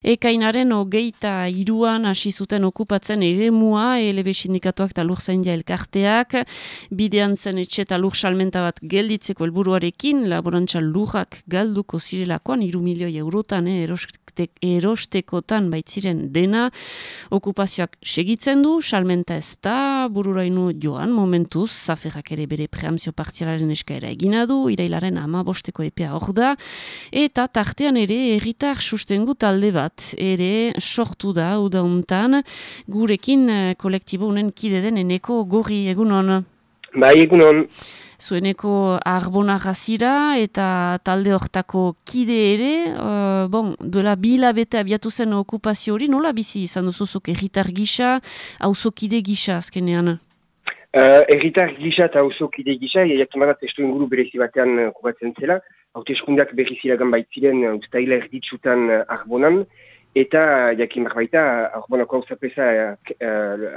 Ekainaren hogeita iruan hasi zuten okupatzen ere mua, elebe sindikatuak eta lur elkarteak, bidean zen etxe eta lur salmenta bat gelditzeko helburuarekin laborantza lurrak galduko zirelakoan, iru milioi eurotan, eh, erostekotan baitziren dena, okupazioak segitzen du, salmenta ez da, bururainu joan, momentuz, zaferrak ere bere preamzio partzialaren eskaera egina du, irailaren ama bosteko epea hor da, eta tartean ere erritar sustengu talde bat, ere sortu da udauntan gurekin uh, kolektibo unen kide den eneko gorri egunon. Bai egunon. Zueneko arbona gazira eta talde hortako kide ere, uh, bon, duela bila bete abiatu zen okupazio hori, nola bizi izan duzuzuk erritar gisa, hauzokide gisa azkenean? Uh, erritar gisa eta hauzokide gisa, jakimarat testu inguru berezi batean okupatzen zela, haute eskundak berri ziragan baitziren ustaila erditsutan arbonan, Eta, jakin baita, Arbonako hau zapesa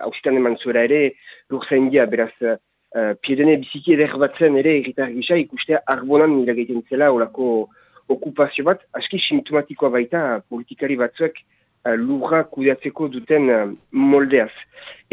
hausitan eman zuera ere, lur zain dia, beraz, uh, piedene biziki eder batzen ere, erritar gisa, ikustea Arbonan gaiten zela, olako okupazio bat, aski simptomatikoa baita, politikari batzuek uh, lurra kudeatzeko duten uh, moldeaz.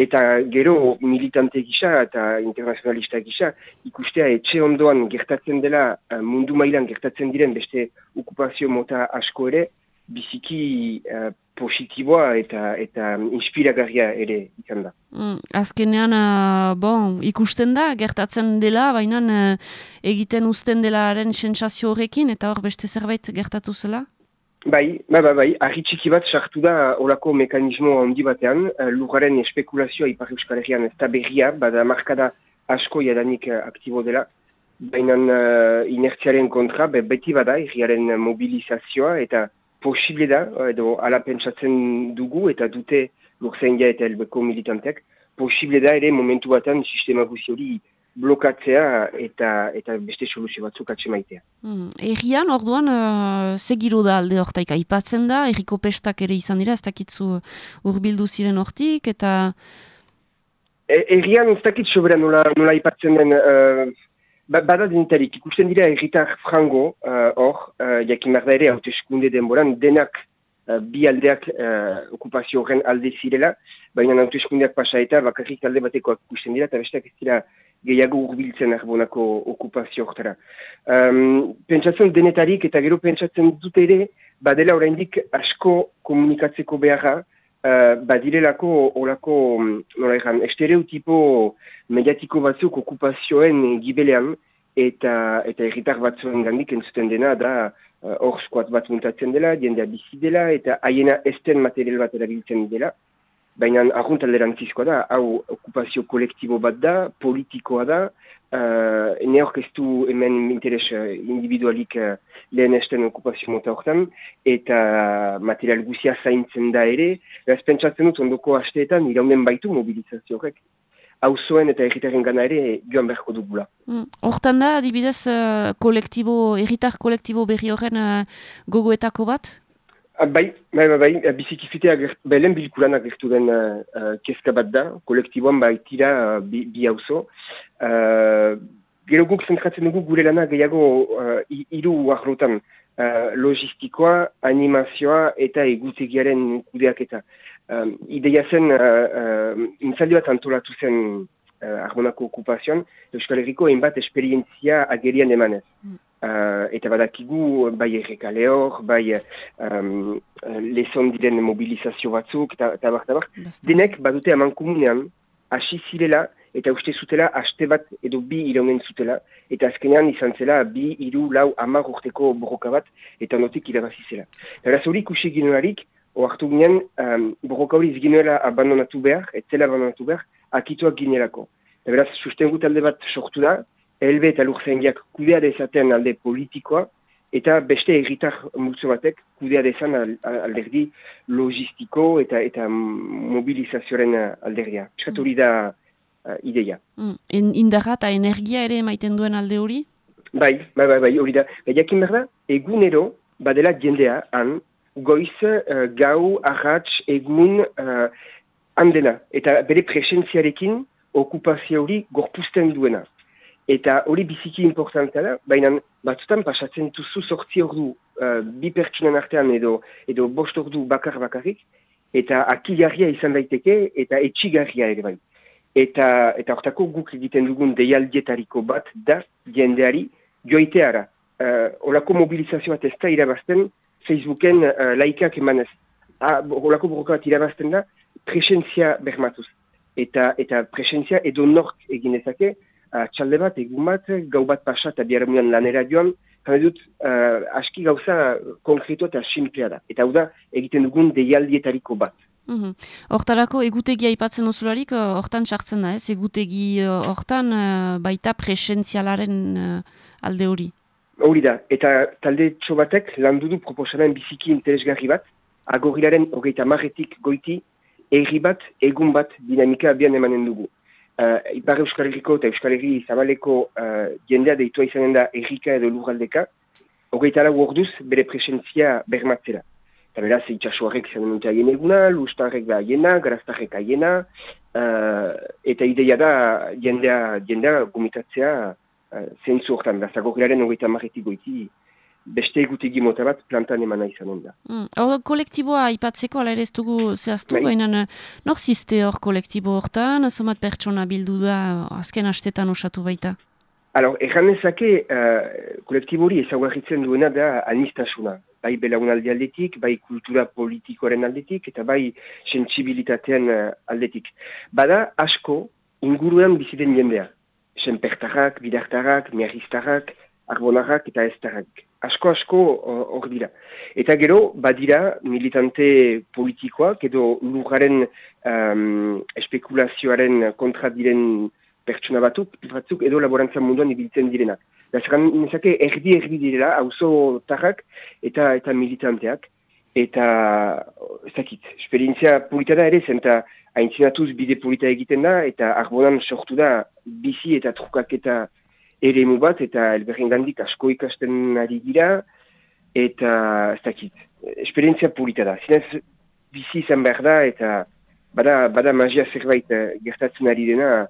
Eta gero, militante gisa eta internazionalista gisa, ikustea etxe ondoan gertatzen dela, mundu mailan gertatzen diren beste okupazio mota asko ere, biziki uh, positiboa eta eta inspiragarria ere izan da. Mm, azkenean, uh, bon, ikusten da, gertatzen dela, baina uh, egiten uzten delaren sentsazio horrekin, eta hor beste zerbait gertatu zela? Bai, bai, bai, bai, argi txiki bat sartu da olako mekanismo handi batean, uh, lugaren espekulazioa ipar euskal herrian ez da berria, bada markada asko jadanik uh, aktibo dela, baina uh, inertziaren kontra, be, beti bada, herriaren mobilizazioa, eta posible da, edo ala pentsatzen dugu eta dute lurzaindia eta elbeko militanteak, posible da ere momentu batan sistema guzi hori blokatzea eta eta beste soluzio batzuk atse maitea. Hmm. Errian, orduan, uh, segiru da alde hortaik aipatzen da, erriko pestak ere izan dira, ez dakitzu urbildu ziren hortik, eta... E, errian, ez dakit sobera nola, nola aipatzen den... Uh, Ba, bada dintarik, ikusten dira erritar frango uh, hor, uh, jakin marda ere haute eskunde denboran, denak uh, bi aldeak uh, okupazio horren alde zirela, baina haute eskundeak pasa eta bakarrik alde batekoak ikusten dira, eta besteak ez dira gehiago urbiltzen arbonako okupazio horretara. Um, pentsatzen denetarik eta gero pentsatzen dut ere, badela oraindik asko komunikatzeko beharra, uh, badirelako olako, nola egan, estereotipo mediatiko batzuk okupazioen gibelean, eta eta erritar batzuen gandik entzuten dena da uh, hor uh, bat muntatzen dela, jendea bizi dela, eta haiena esten material bat erabiltzen dela. Baina alderantzizkoa da, hau okupazio kolektibo bat da, politikoa da, uh, ne orkestu hemen interes uh, individualik uh, lehen esten okupazio mota horretan, eta material guzia zaintzen da ere, ez pentsatzen dut ondoko hasteetan iraunen baitu mobilizazio horrek hauzoen eta erritaren gana ere joan beharko dugula. Mm. Hortan da, adibidez, uh, kolektibo, erritar kolektibo berri horren uh, gogoetako bat? Ah, bai, bai, bai, bai, uh, bizikifitea belen bilkuran agertu den uh, uh, keska bat da, kolektiboan baitira uh, bi, hauzo. Uh, gero guk zentratzen dugu gure lana gehiago uh, iru ahrotan uh, logistikoa, animazioa eta egutegiaren kudeaketa um, ideia zen, uh, uh, bat antolatu zen uh, armonako okupazioan, Euskal Herriko hainbat esperientzia agerian emanez. Mm. Uh, eta badakigu, bai errekale hor, bai um, lezon diren mobilizazio batzuk, eta, eta bar, bar. Denek badute aman komunean, hasi zirela, eta uste zutela, haste bat edo bi ironen zutela, eta azkenean izan zela, bi, iru, lau, amar urteko borroka bat, eta notik irabazi zela. Eta hori ikusi ginoarik, oartu ginen, um, borroka hori izginuela abandonatu behar, etzela abandonatu behar, akituak ginelako. Eta beraz, susten gut alde bat sortu da, helbe eta lurzengiak kudea dezaten alde politikoa, eta beste erritar multzo batek kudea dezan alderdi logistiko eta eta mobilizazioaren alderdia. Eskat hori da uh, ideia. Mm. Indarra eta energia ere maiten duen alde hori? Bai, bai, bai, bai, hori da. Jakin behar da, egunero, badela jendea, han, goiz, uh, gau, arratx, egun, uh, handena. Eta bere presentziarekin okupazio hori gorpusten duena. Eta hori biziki importantea da, baina batzutan pasatzen dituzu sortzi ordu uh, bi pertsunan artean edo, edo bost ordu bakar bakarrik, eta akigarria izan daiteke eta etxigarria ere bai. Eta eta hortako guk egiten dugun deialdietariko bat da jendeari joiteara. Uh, olako mobilizazioa da irabazten Facebooken uh, laikak emanez. Ah, olako borroka bat irabazten da presentzia bermatuz. Eta, eta presentzia edo nork egin ezake, uh, txalde bat, egun bat, gau bat pasa eta biaramunan lanera joan, Hane dut, uh, aski gauza konkretu eta simplea da. Eta hau da, egiten dugun deialdietariko bat. Mhm. Hortarako, egutegia ipatzen osularik, eh, hortan sartzen da, ez? Egutegi eh, hortan baita presentzialaren alde hori. Hori da, eta talde txobatek landu du proposamen biziki interesgarri bat, agorilaren hogeita marretik goiti, erri bat, egun bat dinamika abian emanen dugu uh, Ipar Euskal Herriko eta Euskal Herri Zabaleko uh, jendea deitua izanen da errika edo lurraldeka, hogeita lau orduz bere presentzia bermatzera. Eta beraz, itxasuarek izan dute aien eguna, lustarrek da aiena, garaztarrek aiena, uh, eta ideia da jendea, jendea gomitatzea uh, zentzu hortan, da zagorrearen hogeita marretik goiti, beste egutegi mota bat plantan emana izanen da. Mm. kolektiboa ipatzeko, ala ere ez dugu zehaztu, bai. baina nor ziste hor kolektibo hortan, somat pertsona bildu da azken astetan osatu baita? Alors, erran ezake, uh, kolektibo hori ezaguarritzen duena da anistasuna. Bai belaunaldi aldetik, bai kultura politikoaren aldetik, eta bai sensibilitatean uh, aldetik. Bada, asko, inguruan biziden jendea. Senpertarrak, bidartarrak, miarriztarrak, arbonarrak eta estarrak asko-asko hor dira. Eta gero, badira militante politikoak edo lujaren um, espekulazioaren kontra diren pertsona batuk, batzuk edo laborantza munduan ibiltzen direnak. Zagan, nezake, erdi-erdi direla, hauzo tarrak eta eta militanteak. Eta, ez dakit, esperientzia polita da ere, zenta haintzinatuz bide polita egiten da, eta arbonan sortu da bizi eta trukak eta ere bat, eta elberren gandik asko ikasten ari dira, eta ez dakit, esperientzia pulita da. Zinez, bizi izan behar da, eta bada, bada magia zerbait uh, gertatzen ari dena,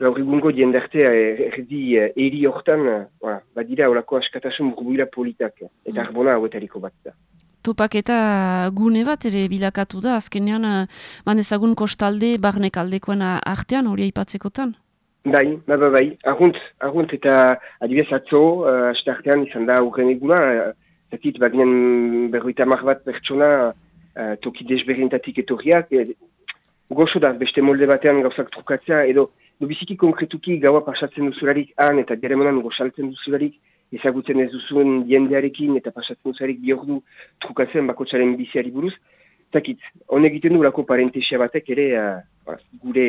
gaur egungo diendartea eh, erdi uh, eri hortan, uh, badira horako askatasun burbuila politak, eta mm. arbona hauetariko bat da. Topak eta gune bat ere bilakatu da, azkenean, uh, ezagun kostalde, barnek aldekoen artean, hori aipatzekotan? Bai, bai, bai, bai. Argunt, argunt eta adibidez atzo, uh, astartean izan da urren eguna, uh, zakit, baginen berroita mar bat pertsona uh, toki desberintatik etorriak, e, goxo da, beste molde batean gauzak trukatzea, edo du biziki konkretuki gaua pasatzen duzularik han eta geremonan goxaltzen duzularik ezagutzen ez duzuen jendearekin eta pasatzen duzularik biordu trukatzen bakotsaren biziari buruz. Zakit, honek egiten du lako parentesia batek ere uh, gure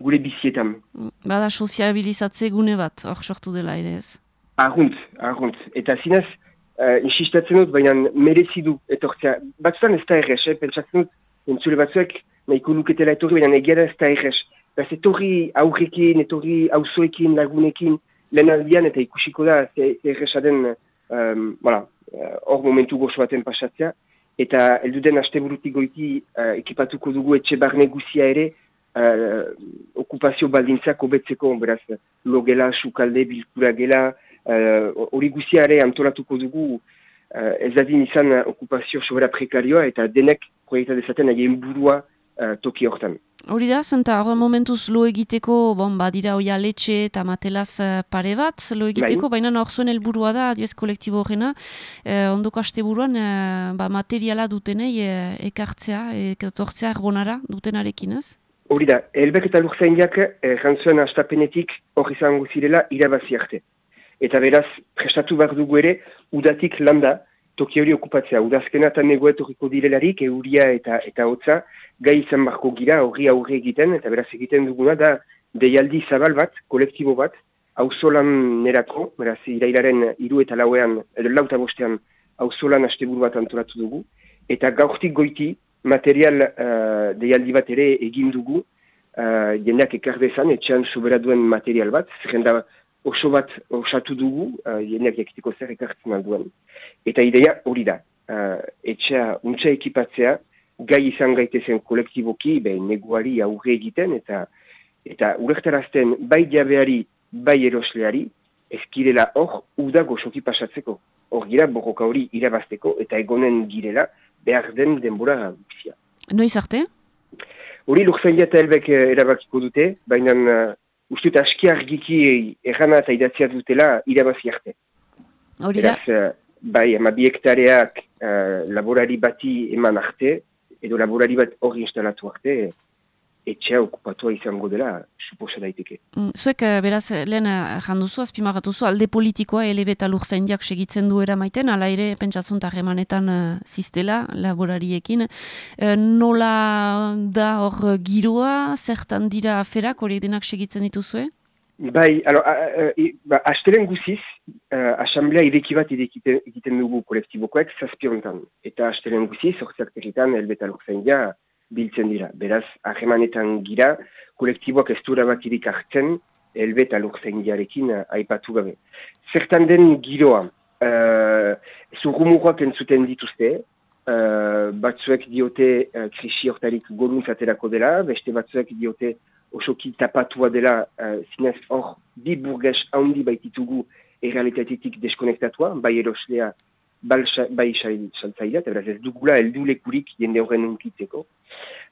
gure bizietan. Bada soziabilizatze gune bat, hor sortu dela ere ez? Arrunt, arrunt. Eta zinez, uh, insistatzen dut, baina merezidu etortzea. Batzutan ez da errez, eh? pentsatzen dut, entzule batzuek, nahiko luketela etorri, baina egiara ez da errez. Baz etorri aurrekin, etorri auzoekin, lagunekin, lehen aldian, eta ikusiko da, ze errezaden, um, voilà, hor momentu gozo baten pasatzea. Eta elduden haste burutik goiti uh, ekipatuko dugu etxe barne guzia ere, uh, okupazio baldintzak obetzeko, beraz, logela, sukalde, bilkura gela, eh, hori uh, guziare antolatuko dugu uh, ez adin izan okupazio sobera prekarioa eta denek proiekta dezaten egin burua uh, toki hortan. Hori da, zenta hori momentuz lo egiteko, bon, badira oia letxe eta matelaz pare bat, lo egiteko, bai. baina hor zuen helburua da, adiez kolektibo horrena, eh, ondoko aste buruan, ba, materiala dutenei eh, ekartzea, ekartzea arbonara dutenarekin ez? Hori da, elbek eta lurzaindiak eh, jantzuen astapenetik hori zango zirela irabazi arte. Eta beraz, prestatu behar dugu ere, udatik landa, toki hori okupatzea. Udazkena eta negoet horiko direlarik, euria eta eta hotza, gai izan barko gira hori aurre egiten, eta beraz egiten duguna da, deialdi zabal bat, kolektibo bat, hauzolan nerako, beraz, irailaren iru eta lauean, edo lauta bostean, hauzolan asteburu bat antolatu dugu, eta gaurtik goiti, material uh, deialdi bat ere egin dugu, uh, jendeak ekar dezan, etxean sobera duen material bat, zerrenda oso bat osatu dugu, uh, jendeak ekiteko zer ekartzen alduen. Eta ideia hori da, uh, etxea untsa ekipatzea, gai izan gaitezen kolektiboki, behin neguari aurre egiten, eta eta urektarazten bai jabeari bai erosleari, ezkirela hor, uda goxoki pasatzeko. Hor gira, borroka hori irabazteko, eta egonen girela, behar den denbora guzia. Noiz arte? Hori lurzen jata helbek eh, erabakiko dute, baina uh, uste eta aski argiki errana eta idatzia dutela irabazi arte. Hori da? Uh, bai, ama bi hektareak uh, laborari bati eman arte, edo laborari bat hori instalatu arte, etxea okupatua izango dela, suposa daiteke. Mm, zuek, eh, beraz, lehen eh, janduzu, azpimagatuzu, alde politikoa elebeta lurzaindiak segitzen du eramaiten, ala ere, pentsatzen tarremanetan uh, eh, ziztela, laborariekin. nola da hor giroa, zertan dira aferak, hori denak segitzen dituzue? Bai, alo, ba, astelen guziz, uh, asamblea ideki bat egiten dugu kolektibokoek zazpiontan. Eta astelen guziz, orziak territan, elbeta lurzaindia, biltzen dira. Beraz, ahemanetan gira, kolektiboak ez dura bat irik hartzen, elbe eta lurzen jarekin aipatu gabe. Zertan den giroa, uh, zurrumuroak entzuten dituzte, uh, batzuek diote uh, krisi hortarik gorunzaterako dela, beste batzuek diote osoki tapatua dela, uh, zinez hor, bi burges handi baititugu errealitatetik deskonektatua, bai eroslea, bai saltzailea, eta beraz ez dugula eldu lekurik jende horren unkitzeko.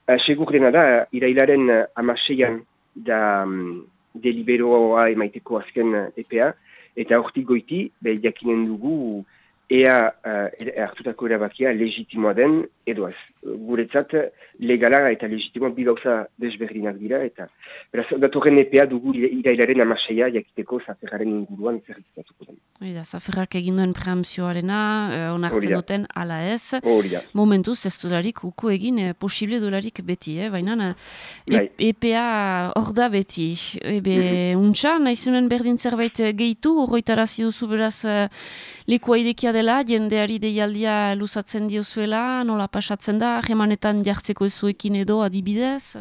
Uh, Segur dena da, irailaren uh, amaseian da um, deliberoa emaiteko azken uh, EPA, eta hortik goiti, be, jakinen dugu, ea uh, hartutako erabakia legitimoa den edo ez. Guretzat legala eta legitimoa bigauza desberdinak dira eta beraz, datorren EPA dugu irailaren amaseia jakiteko zaferraren inguruan zerritatuko den. Oida, zaferrak egin duen preamzioarena, eh, onartzen duten ala ez. Momentuz Momentuz ez dolarik uko egin eh, posible dolarik beti, eh? baina e EPA hor da beti. Ebe, mm -hmm. untxa, nahizunen berdin zerbait gehitu, horretarazi duzu beraz likua idekia dela, jendeari deialdia luzatzen diozuela, nola pasatzen da, jemanetan jartzeko ezuekin edo adibidez?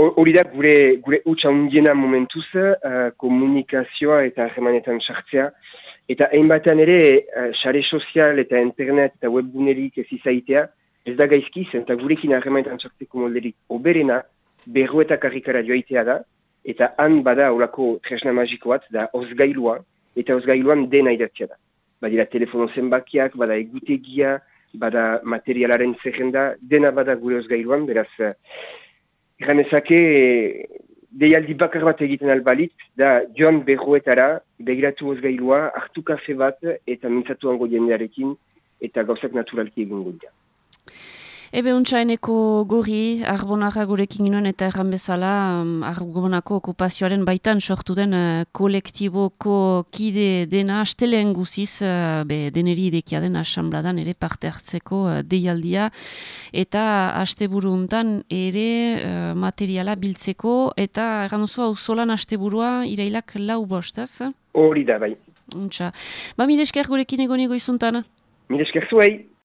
Hori da, gure, gure utxa undiena momentuz, uh, komunikazioa eta jemanetan sartzea. Eta hainbatean ere, uh, xare sozial eta internet eta webgunerik ez izaitea, ez da gaizkiz, eta gurekin harremanetan sartzeko molderik oberena, berru eta karrikara joaitea da, eta han bada horako tresna magikoat da ozgailua, eta ozgailuan dena idatzea da badira telefono zenbakiak, bada egutegia, bada materialaren zerrenda, dena bada gure ozgailuan, beraz, granezake, eh, deialdi bakar bat egiten albalit, da joan berroetara, begiratu ozgailua, hartu kafe bat, eta mintzatu hango jendearekin, eta gauzak naturalki egingo dira. Ebe untsaineko gori, arbonarra gurekin ginoen eta erran bezala, um, arbonako okupazioaren baitan sortu den uh, kolektiboko kide dena, asteleen guziz, uh, be, deneri idekia den asambladan ere parte hartzeko uh, deialdia, eta asteburu untan ere uh, materiala biltzeko, eta erran duzu hau zolan asteburua irailak lau bostaz? Hori da, bai. Untsa. Ba, mire esker gurekin egonigo izuntan? Mire esker zuei.